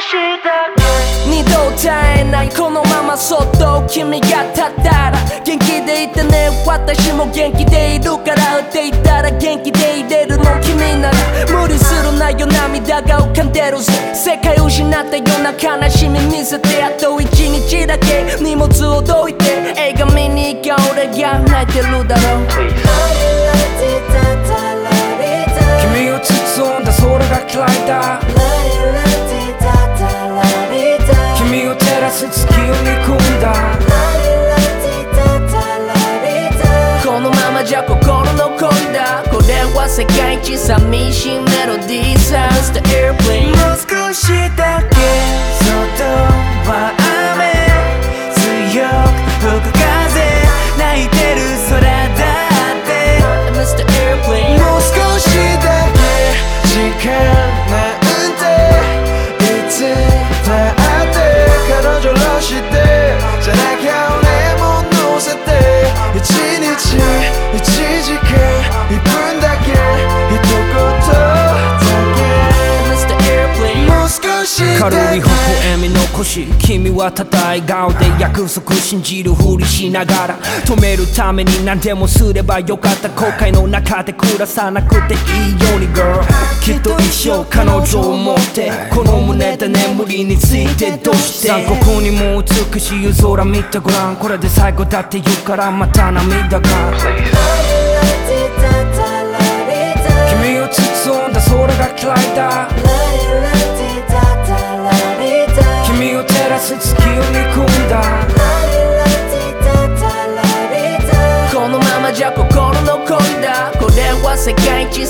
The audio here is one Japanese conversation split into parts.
しだけ二度絶えないこのままそっと君が立ったら元気でいてね私も元気でいるからって言ったら元気でいれるの君なら無理するなよ涙が浮かんでるぜ世界失ったような悲しみ見せてあと一日だけ荷物をどいて映画見に行きゃ俺が泣いてるだろう。は世界一寂しいメロディー Sounds the airplane. もう少しだけ外は軽い微笑み残し君はただ笑顔で約束信じるふりしながら止めるために何でもすればよかった後悔の中で暮らさなくてい。い。ように girl きっと一生彼女を持ってこの胸で眠りについ。てどうして残酷にも美しい。夜空見てごらんこれで最後だって言うからまた涙が君を包んだ空が嫌い。だ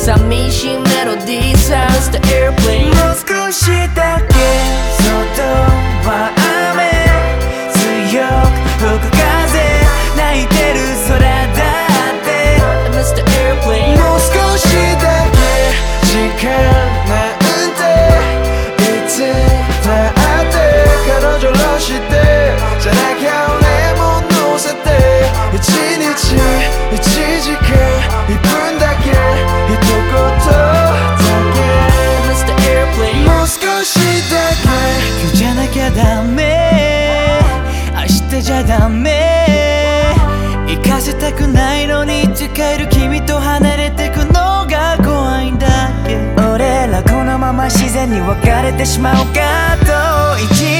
寂しいメロディー Sounds the airplane もう少しだけ外はたくないのに誓える君と離れてくのが怖いんだけ？俺らこのまま自然に別れてしまうかと。一